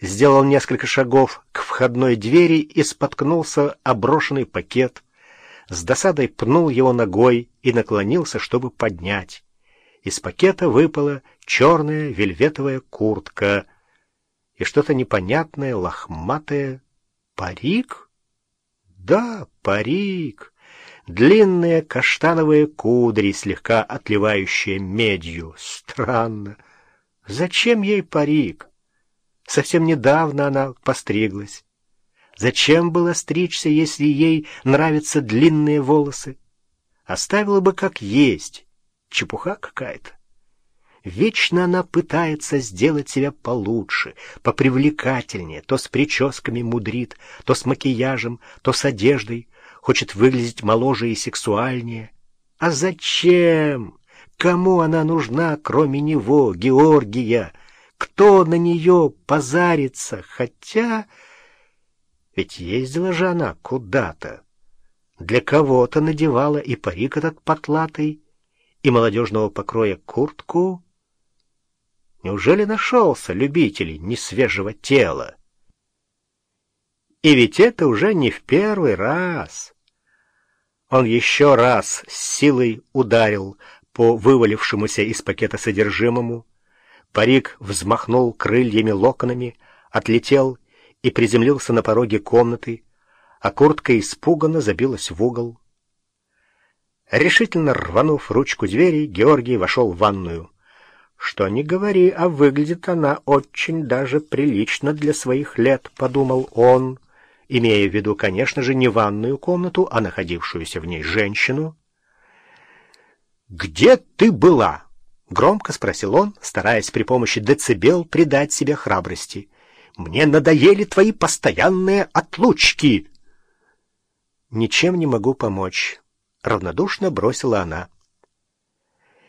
сделал несколько шагов к входной двери и споткнулся оброшенный пакет. С досадой пнул его ногой и наклонился, чтобы поднять. Из пакета выпала черная вельветовая куртка и что-то непонятное, лохматое. Парик? Да, парик. Длинные каштановые кудри, слегка отливающие медью. Странно. Зачем ей парик? Совсем недавно она постриглась. Зачем было стричься, если ей нравятся длинные волосы? Оставила бы как есть. Чепуха какая-то. Вечно она пытается сделать себя получше, попривлекательнее, то с прическами мудрит, то с макияжем, то с одеждой, хочет выглядеть моложе и сексуальнее. А зачем? Кому она нужна, кроме него, Георгия? Кто на нее позарится? Хотя... Ведь ездила же она куда-то. Для кого-то надевала и парик этот потлатый, и молодежного покроя куртку. Неужели нашелся любитель несвежего тела? И ведь это уже не в первый раз. Он еще раз с силой ударил по вывалившемуся из пакета содержимому. Парик взмахнул крыльями локонами, отлетел и приземлился на пороге комнаты, а куртка испуганно забилась в угол. Решительно рванув ручку двери, Георгий вошел в ванную. Что ни говори, а выглядит она очень даже прилично для своих лет, подумал он, имея в виду, конечно же, не ванную комнату, а находившуюся в ней женщину. «Где ты была?» — громко спросил он, стараясь при помощи децибел придать себе храбрости. «Мне надоели твои постоянные отлучки!» «Ничем не могу помочь», — равнодушно бросила она.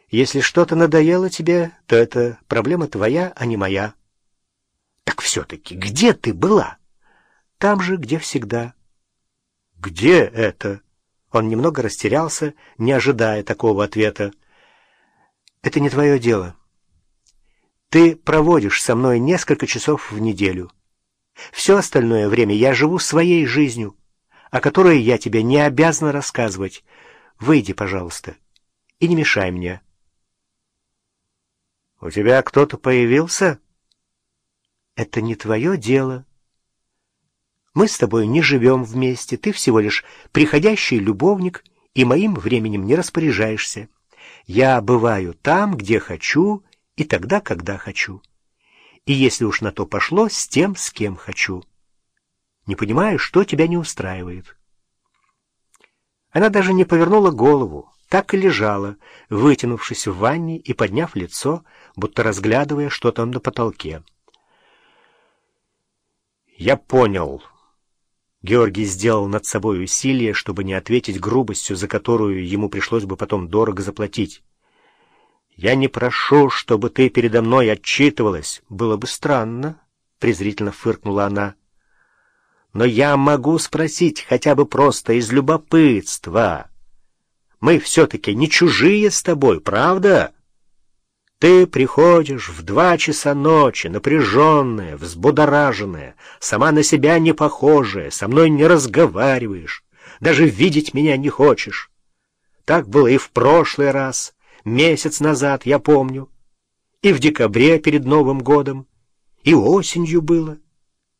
Если что-то надоело тебе, то это проблема твоя, а не моя. Так все-таки где ты была? Там же, где всегда. Где это? Он немного растерялся, не ожидая такого ответа. Это не твое дело. Ты проводишь со мной несколько часов в неделю. Все остальное время я живу своей жизнью, о которой я тебе не обязана рассказывать. Выйди, пожалуйста, и не мешай мне. «У тебя кто-то появился?» «Это не твое дело. Мы с тобой не живем вместе, ты всего лишь приходящий любовник и моим временем не распоряжаешься. Я бываю там, где хочу, и тогда, когда хочу. И если уж на то пошло, с тем, с кем хочу. Не понимаю, что тебя не устраивает». Она даже не повернула голову, так и лежала, вытянувшись в ванне и подняв лицо, будто разглядывая что там на потолке. «Я понял». Георгий сделал над собой усилие, чтобы не ответить грубостью, за которую ему пришлось бы потом дорого заплатить. «Я не прошу, чтобы ты передо мной отчитывалась. Было бы странно», — презрительно фыркнула она. «Но я могу спросить хотя бы просто из любопытства». Мы все-таки не чужие с тобой, правда? Ты приходишь в два часа ночи, напряженная, взбудораженная, сама на себя не похожая, со мной не разговариваешь, даже видеть меня не хочешь. Так было и в прошлый раз, месяц назад, я помню, и в декабре перед Новым годом, и осенью было.